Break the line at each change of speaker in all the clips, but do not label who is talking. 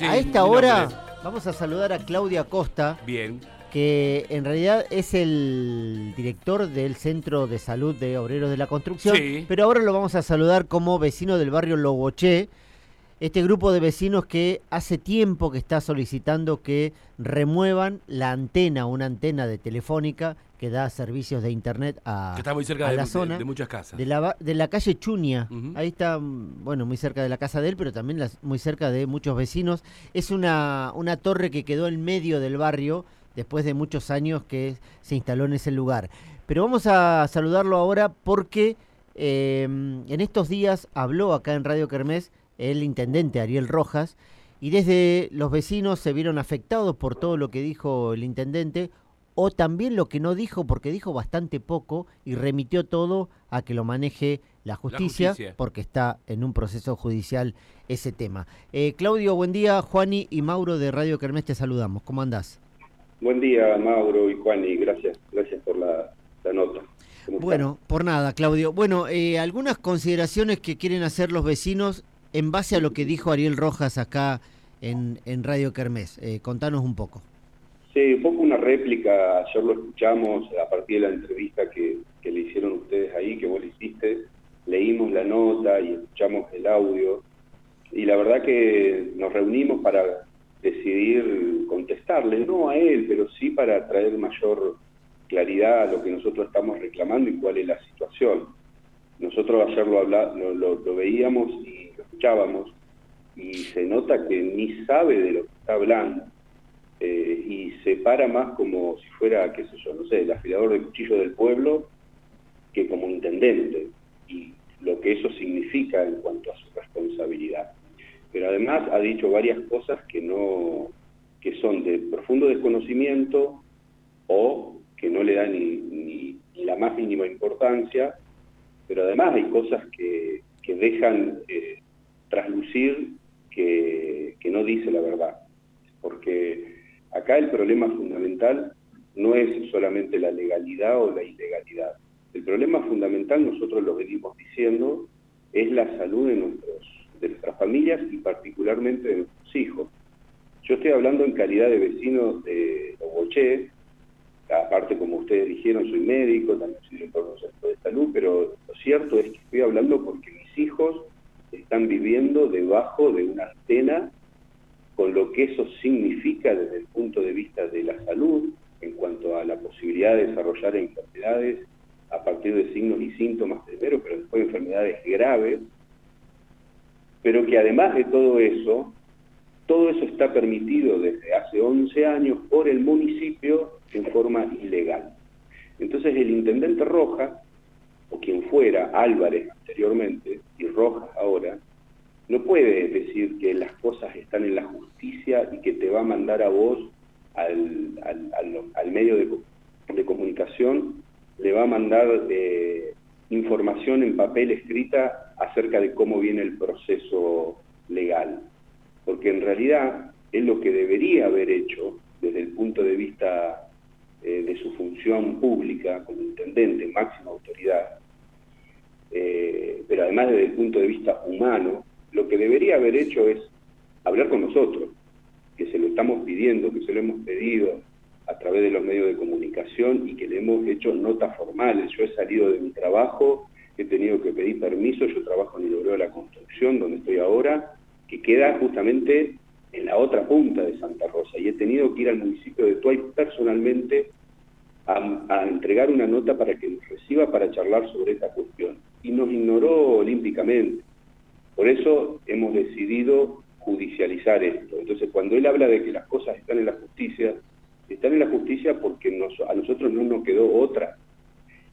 a esta hora vamos a saludar a Claudia Costa.
Bien.
Que en realidad es el director del Centro de Salud de Obreros de la Construcción.
Sí.
Pero ahora lo vamos a saludar como vecino del barrio Logoché. Este grupo de vecinos que hace tiempo que está solicitando que remuevan la antena, una antena de telefónica que da servicios de internet a,
Que está muy cerca
a
de,
la zona.
de muchas casas.
De la, de la calle Chuña,
Ujú.
ahí está, mm, bueno, muy cerca de la casa de él, pero también las- muy cerca de muchos vecinos. Es una, una torre que quedó en medio del barrio después de muchos años que se instaló en ese lugar. Pero vamos a saludarlo ahora porque eh, en estos días habló acá en Radio Kermés el intendente Ariel Rojas y desde los vecinos se vieron afectados por todo lo que dijo el intendente o también lo que no dijo porque dijo bastante poco y remitió todo a que lo maneje la justicia,
justicia.
porque está en un proceso judicial ese tema. Eh, Claudio, buen día. Juani y Mauro de Radio Kermés te saludamos. ¿Cómo andás?
Buen día, Mauro y Juan, y gracias, gracias por la, la nota.
Bueno, por nada, Claudio. Bueno, eh, algunas consideraciones que quieren hacer los vecinos en base a lo que dijo Ariel Rojas acá en, Radio Kermés. Eh, contanos un poco.
Sí, un poco una réplica, ayer lo escuchamos a partir de la entrevista que, le hicieron ustedes ahí, que vos le hiciste, leímos la nota y escuchamos el audio, y la verdad que nos reunimos para decidir contestarle, no a él, pero sí para traer mayor claridad a lo que nosotros estamos reclamando y cuál es la situación. Nosotros ayer lo, habla- lo, lo- veíamos y y se nota que ni sabe de lo que está hablando eh, y se para más como si fuera, qué sé yo, no sé, el afilador de cuchillo del pueblo que como intendente y lo que eso significa en cuanto a su responsabilidad. Pero además ha dicho varias cosas que no, que son de profundo desconocimiento o que no le dan ni la más mínima importancia, pero además hay cosas que, que dejan eh, traslucir que, que no dice la verdad porque acá el problema fundamental no es solamente la legalidad o la ilegalidad. El problema fundamental, nosotros lo venimos diciendo, es la salud de, nuestros, de nuestras familias y particularmente de nuestros hijos. Yo estoy hablando en calidad de vecino de Oboché, aparte como ustedes dijeron, soy médico, también soy director de un centro de salud, pero lo cierto es que estoy hablando porque mis hijos están viviendo debajo de una antena con lo que eso significa desde el punto de vista de la salud, en cuanto a la posibilidad de desarrollar enfermedades a partir de signos y síntomas primero, pero después enfermedades graves, pero que además de todo eso, todo eso está permitido desde hace 11 años por el municipio en forma ilegal. Entonces el intendente Rojas, o quien fuera Álvarez anteriormente y Rojas ahora, no puede decir que las cosas están en la justicia y que te va a mandar a vos al, al- medio de, de comunicación, le va a mandar eh, información en papel escrita acerca de cómo viene el proceso legal. Porque en realidad es lo que debería haber hecho desde el punto de vista eh, de su función pública como intendente, máxima autoridad, eh, pero además desde el punto de vista humano, lo que debería haber hecho es hablar con nosotros, que se lo estamos pidiendo, que se lo hemos pedido a través de los medios de comunicación y que le hemos hecho notas formales. Yo he salido de mi trabajo, he tenido que pedir permiso, yo trabajo en el Obrero de la Construcción, donde estoy ahora, que queda justamente en la otra punta de Santa Rosa, y he tenido que ir al municipio de Tuay personalmente a, a entregar una nota para que nos reciba para charlar sobre esta cuestión. Y nos ignoró olímpicamente. Por eso hemos decidido judicializar esto. Entonces, cuando él habla de que las cosas están en la justicia, están en la justicia porque a nosotros no nos quedó otra.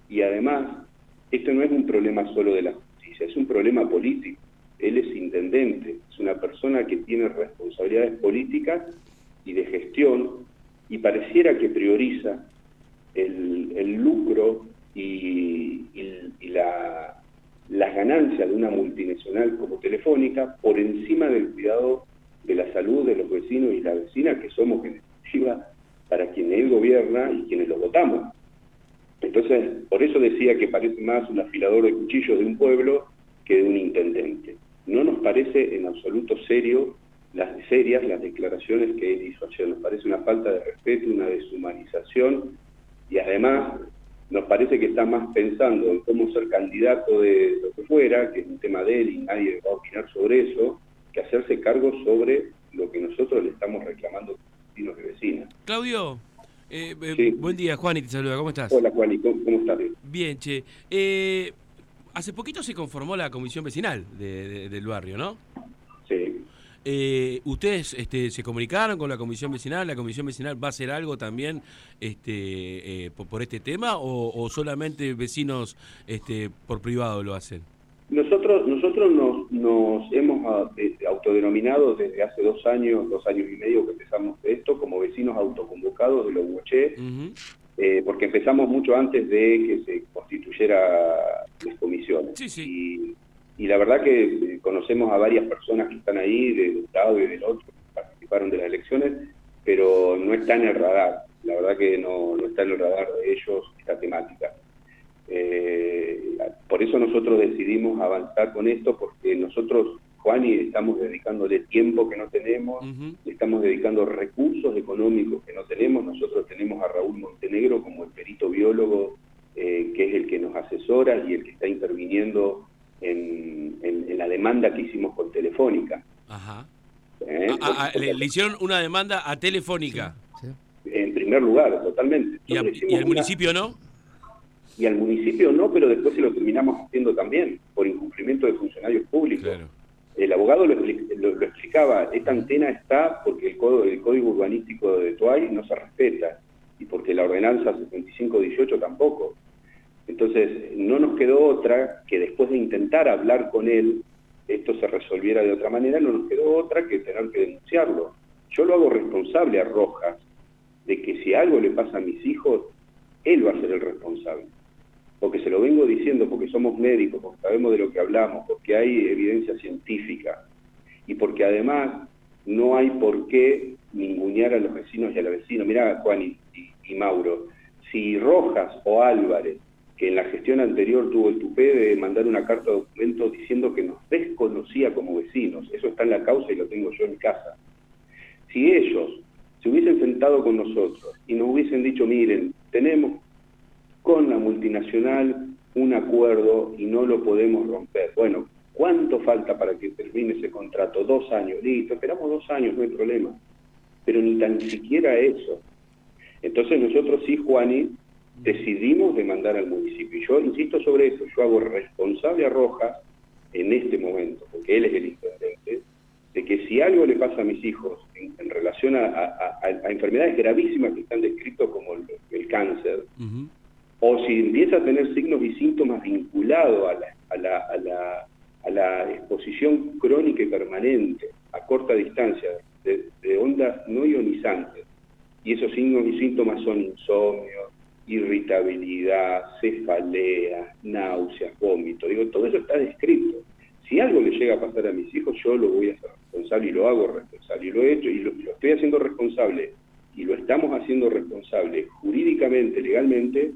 Y además, esto no es un problema solo de la justicia, es un problema político. Él es intendente, es una persona que tiene responsabilidades políticas y de gestión y pareciera que prioriza el, lucro y la, las ganancias de una multinacional como Telefónica por encima del cuidado de la salud de los vecinos y las vecinas que somos en definitiva para quienes él gobierna y quienes lo votamos. Entonces, por eso decía que parece más un afilador de cuchillos de un pueblo que de un intendente. No nos parece en absoluto serio las serias, las declaraciones que él hizo ayer. Nos parece una falta de respeto, una deshumanización y además nos parece que está más pensando en cómo ser candidato de lo que fuera, que es un tema de él y nadie va a opinar sobre eso, que hacerse cargo sobre lo que nosotros le estamos reclamando como vecinos y vecinas.
Claudio, eh, eh, buen día, Juan, y te saluda, ¿cómo estás?
Hola, Juan, ¿y cómo, estás?
Bien, che. Eh, hace poquito se conformó la comisión vecinal del barrio, ¿no? Eh, ¿Ustedes este, se comunicaron con la comisión vecinal? ¿La comisión vecinal va a hacer algo también este, eh, por, este tema o, solamente vecinos este, por privado lo hacen?
Nosotros, nosotros nos, hemos ah, eh, autodenominado desde hace dos años, dos años y medio que empezamos esto, como vecinos autoconvocados de los Huaché, porque empezamos mucho antes de que se constituyera las comisiones.
Sí, sí
y la verdad que eh, conocemos a varias personas que están ahí, de un lado y del otro, que participaron de las elecciones, pero no está en el radar, la verdad que no, está en el radar de ellos esta temática. Eh, por eso nosotros decidimos avanzar con esto, porque nosotros, Juan, y estamos dedicándole tiempo que no tenemos, estamos dedicando recursos económicos que no tenemos, nosotros tenemos a Raúl Montenegro como el perito biólogo, eh, que es el que nos asesora y el que está interviniendo en, la demanda que hicimos con Telefónica.
Ajá. ¿Eh? Ah, ah, le, hicieron una demanda a Telefónica.
En primer lugar, totalmente.
¿Y, al municipio no?
Y al municipio no, pero después se lo terminamos haciendo también, por incumplimiento de funcionarios públicos. El abogado lo, explicaba, esta antena está porque el, código, el código urbanístico de Tuay no se respeta y porque la ordenanza 7518 tampoco. Entonces, no nos quedó otra que después de intentar hablar con él, esto se resolviera de otra manera, no nos quedó otra que tener que denunciarlo. Yo lo hago responsable a Rojas de que si algo le pasa a mis hijos, él va a ser el responsable. Porque se lo vengo diciendo, porque somos médicos, porque sabemos de lo que hablamos, porque hay evidencia científica y porque además no hay por qué ningunear a los vecinos y a la vecina. Mirá, Juan y Mauro, si Rojas o Álvarez que en la gestión anterior tuvo el tupé de mandar una carta de documento diciendo que nos desconocía como vecinos. Eso está en la causa y lo tengo yo en casa. Si ellos se hubiesen sentado con nosotros y nos hubiesen dicho, miren, tenemos con la multinacional un acuerdo y no lo podemos romper. Bueno, ¿cuánto falta para que termine ese contrato? Dos años, listo, esperamos dos años, no hay problema. Pero ni tan siquiera eso. Entonces nosotros sí, Juani, decidimos demandar al municipio. Y yo insisto sobre eso, yo hago responsable a Rojas en este momento, porque él es el intendente, de que si algo le pasa a mis hijos en, relación a, enfermedades gravísimas que están descritas como el, cáncer, o si empieza a tener signos y síntomas vinculados a la, a la, exposición crónica y permanente a corta distancia de, de ondas no ionizantes, y esos signos y síntomas son insomnio, irritabilidad, cefalea, náuseas, vómito. Digo, todo eso está descrito. Si algo le llega a pasar a mis hijos, yo lo voy a hacer responsable y lo hago responsable. Y lo he hecho y lo, estoy haciendo responsable y lo estamos haciendo responsable jurídicamente, legalmente,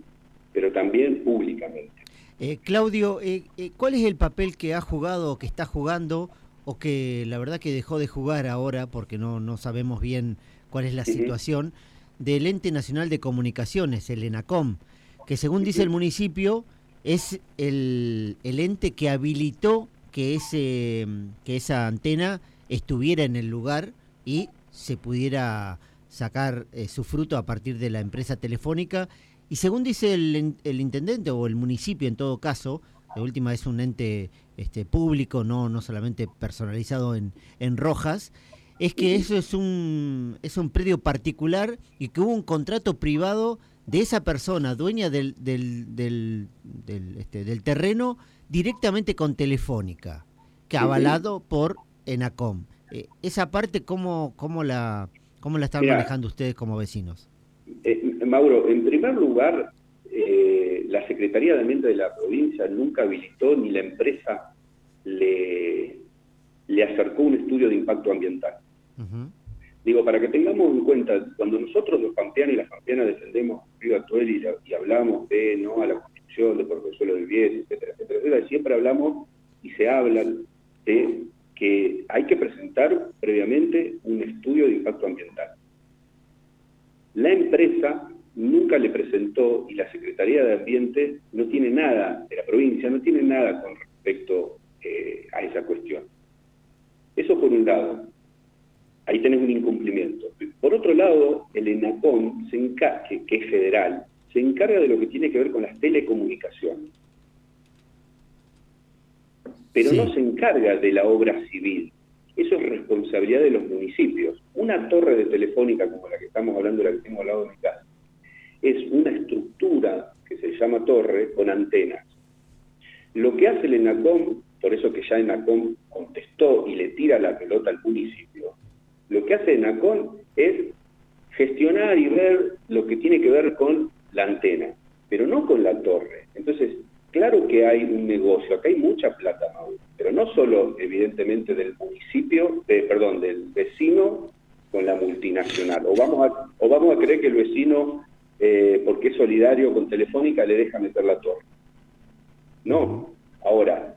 pero también públicamente.
Eh, Claudio, eh, eh, ¿cuál es el papel que ha jugado o que está jugando o que la verdad que dejó de jugar ahora porque no, no sabemos bien cuál es la situación? Del Ente Nacional de Comunicaciones, el ENACOM, que según dice el municipio es el, ente que habilitó que, ese, que esa antena estuviera en el lugar y se pudiera sacar eh, su fruto a partir de la empresa telefónica. Y según dice el, el, intendente o el municipio en todo caso, la última es un ente este, público, no, no solamente personalizado en, en Rojas, es que eso es un, es un predio particular y que hubo un contrato privado de esa persona, dueña del, del, del, del, este, del terreno, directamente con Telefónica, que avalado por ENACOM. Eh, esa parte, ¿cómo, cómo, la, cómo la están manejando ustedes como vecinos?
Eh, Mauro, en primer lugar, eh, la Secretaría de Ambiente de la provincia nunca habilitó ni la empresa le, le acercó un estudio de impacto ambiental. Digo, para que tengamos en cuenta, cuando nosotros los pampeanos y las pampeanas defendemos río actual y, hablamos de no a la construcción de por suelo del Vies, etcétera, etcétera, etcétera, siempre hablamos y se hablan de que hay que presentar previamente un estudio de impacto ambiental. La empresa nunca le presentó y la Secretaría de Ambiente no tiene nada, de la provincia no tiene nada con respecto eh, a esa cuestión. Eso por un lado, ahí tenés un incumplimiento. Por otro lado, el ENACOM, se que, que es federal, se encarga de lo que tiene que ver con las telecomunicaciones. Pero no se encarga de la obra civil. Eso es responsabilidad de los municipios. Una torre de telefónica como la que estamos hablando, la que tengo al lado de mi casa, es una estructura que se llama torre con antenas. Lo que hace el ENACOM, por eso que ya ENACOM contestó y le tira la pelota al municipio, lo que hace ENACOM es gestionar y ver lo que tiene que ver con la antena, pero no con la torre. Entonces, claro que hay un negocio, acá hay mucha plata, pero no solo evidentemente del municipio, perdón, del vecino con la multinacional. O vamos a, o vamos a creer que el vecino, eh, porque es solidario con Telefónica, le deja meter la torre. No. Ahora,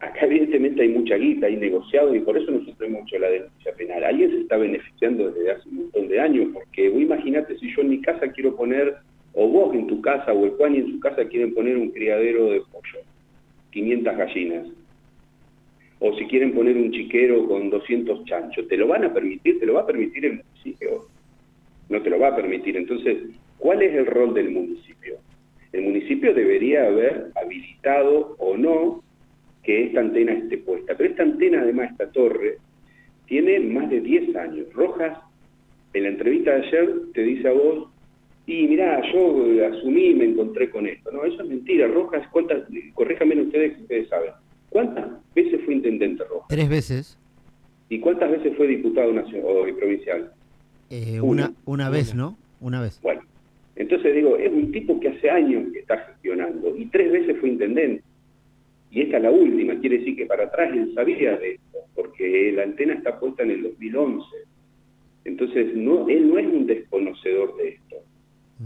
acá evidentemente hay mucha guita, hay negociado y por eso nosotros hemos hecho la denuncia penal. Alguien se está beneficiando desde hace un montón de años, porque vos imagínate si yo en mi casa quiero poner o vos en tu casa o el Juan en su casa quieren poner un criadero de pollo, 500 gallinas, o si quieren poner un chiquero con 200 chanchos, ¿te lo van a permitir? ¿Te lo va a permitir el municipio? No te lo va a permitir. Entonces, ¿cuál es el rol del municipio? El municipio debería haber habilitado o no que esta antena esté puesta. Pero esta antena, además, esta torre, tiene más de 10 años. Rojas, en la entrevista de ayer, te dice a vos y mirá, yo asumí y me encontré con esto. No, eso es mentira. Rojas, ¿cuántas, corríjame ustedes, ustedes saben, ¿cuántas veces fue intendente Rojas?
Tres veces.
¿Y cuántas veces fue diputado nacional o provincial?
Eh, una, una vez, ¿no? Una vez.
Bueno, entonces digo, es un tipo que hace años que está gestionando y tres veces fue intendente. Y esta es la última, quiere decir que para atrás él sabía de esto, porque la antena está puesta en el 2011. Entonces, no, él no es un desconocedor de esto.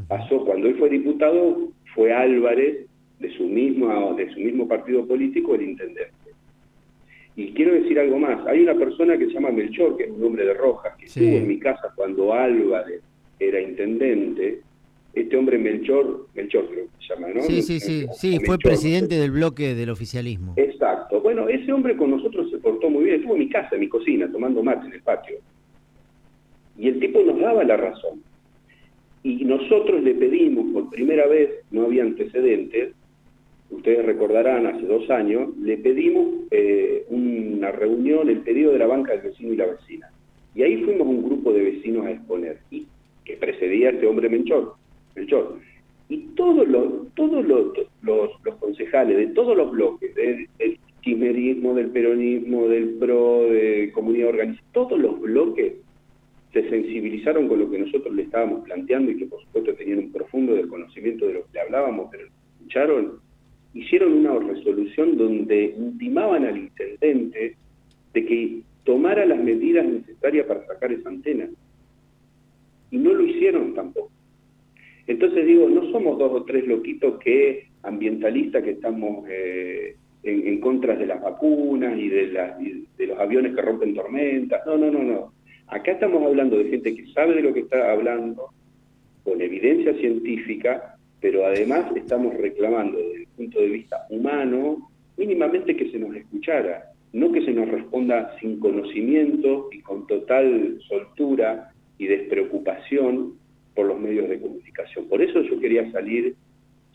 Pasó cuando él fue diputado, fue Álvarez de su mismo, de su mismo partido político el intendente. Y quiero decir algo más, hay una persona que se llama Melchor, que es un hombre de Rojas, que estuvo en mi casa cuando Álvarez era intendente, este hombre Melchor, Melchor creo que se llama, ¿no?
Sí, sí, sí, sí, fue presidente del bloque del oficialismo.
Exacto. Bueno, ese hombre con nosotros se portó muy bien, estuvo en mi casa, en mi cocina, tomando mate en el patio. Y el tipo nos daba la razón. Y nosotros le pedimos por primera vez, no había antecedentes, ustedes recordarán, hace dos años, le pedimos eh, una reunión, el pedido de la banca del vecino y la vecina. Y ahí fuimos un grupo de vecinos a exponer, y que precedía a este hombre Melchor. Melchor. Y todos los, todos los, los, concejales de todos los bloques, del, del del peronismo, del PRO, de comunidad organizada, todos los bloques se sensibilizaron con lo que nosotros le estábamos planteando y que por supuesto tenían un profundo desconocimiento de lo que le hablábamos, pero escucharon, hicieron una resolución donde intimaban al intendente de que tomara las medidas necesarias para sacar esa antena. Y no lo hicieron tampoco. Entonces digo, no somos dos o tres loquitos que ambientalistas que estamos eh, en, contra de las vacunas y de, y de los aviones que rompen tormentas. No, no, no, no Acá estamos hablando de gente que sabe de lo que está hablando, con evidencia científica, pero además estamos reclamando desde el punto de vista humano, mínimamente que se nos escuchara, no que se nos responda sin conocimiento y con total soltura y despreocupación por los medios de comunicación. Por eso yo quería salir,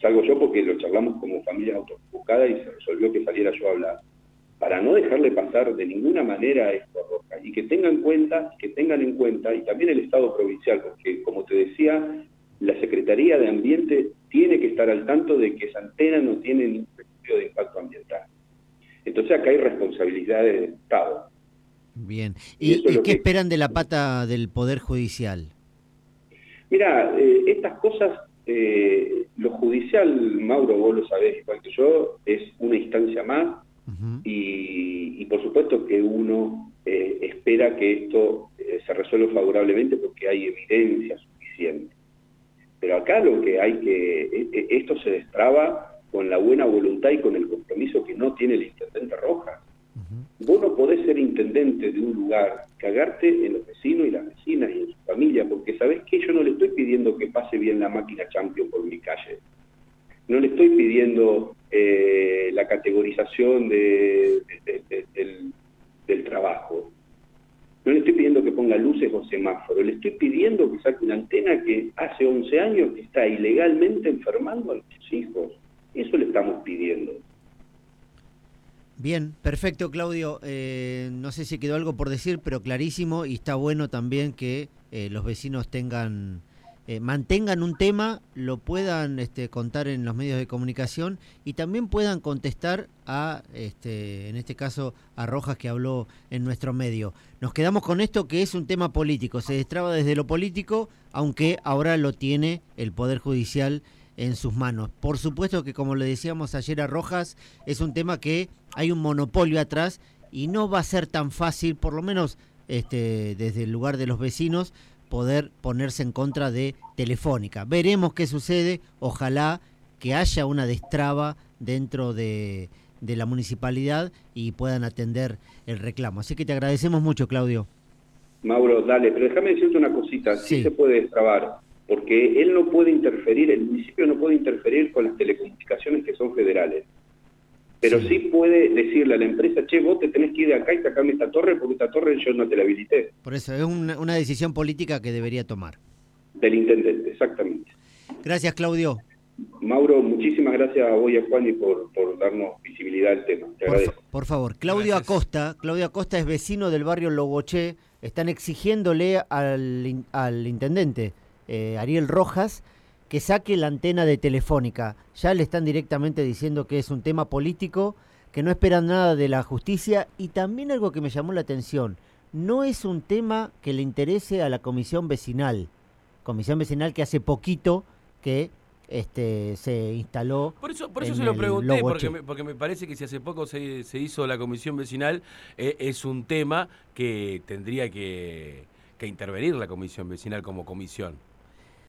salgo yo porque lo charlamos como familia autoconvocada y se resolvió que saliera yo a hablar para no dejarle pasar de ninguna manera esto a Roca y que tengan en cuenta, que tengan en cuenta, y también el Estado provincial, porque como te decía, la Secretaría de Ambiente tiene que estar al tanto de que esa antena no tiene ningún principio de impacto ambiental. Entonces acá hay responsabilidades del Estado.
Bien. ¿Y, qué esperan de la pata del Poder Judicial?
Mira, eh, estas cosas, eh, lo judicial, Mauro, vos lo sabés igual que yo, es una instancia más y, por supuesto que uno eh, espera que esto se resuelva favorablemente porque hay evidencia suficiente. Pero acá lo que hay que, e, e, esto se destraba con la buena voluntad y con el compromiso que no tiene el intendente Rojas. Vos no podés ser intendente de un lugar, cagarte en los vecinos y las vecinas y en su familia, porque sabés que yo no le estoy pidiendo que pase bien la máquina champion por mi calle. No le estoy pidiendo eh, la categorización de, del, trabajo. No le estoy pidiendo que ponga luces o semáforos, le estoy pidiendo que saque una antena que hace 11 años está ilegalmente enfermando a nuestros hijos. Eso le estamos pidiendo.
Bien, perfecto Claudio. Eh, no sé si quedó algo por decir, pero clarísimo y está bueno también que eh, los vecinos tengan, eh, mantengan un tema, lo puedan este, contar en los medios de comunicación y también puedan contestar a, este, en este caso, a Rojas que habló en nuestro medio. Nos quedamos con esto que es un tema político, se destraba desde lo político, aunque ahora lo tiene el Poder Judicial en sus manos. Por supuesto que como le decíamos ayer a Rojas, es un tema que hay un monopolio atrás y no va a ser tan fácil, por lo menos este, desde el lugar de los vecinos, poder ponerse en contra de Telefónica. Veremos qué sucede, ojalá que haya una destraba dentro de, de la municipalidad y puedan atender el reclamo. Así que te agradecemos mucho, Claudio.
Mauro, dale, pero déjame decirte una cosita, sí, sí se puede destrabar porque él no puede interferir, el municipio no puede interferir con las telecomunicaciones que son federales. Pero sí. puede decirle a la empresa, che, vos te tenés que ir de acá y sacarme esta torre porque esta torre yo no te la habilité.
Por eso, es una, una decisión política que debería tomar.
Del intendente, exactamente.
Gracias, Claudio.
Mauro, muchísimas gracias a vos y a Juan y por, por darnos visibilidad al tema. Te
por,
agradezco.
por favor, Claudio gracias. Acosta, Claudio Acosta es vecino del barrio Logoché, están exigiéndole al, al intendente eh, Ariel Rojas que saque la antena de Telefónica. Ya le están directamente diciendo que es un tema político, que no esperan nada de la justicia y también algo que me llamó la atención, no es un tema que le interese a la comisión vecinal. Comisión vecinal que hace poquito que este, se instaló.
Por eso, por eso se lo pregunté, porque me, porque me, parece que si hace poco se, se hizo la comisión vecinal, eh, es un tema que tendría que, que intervenir la comisión vecinal como comisión.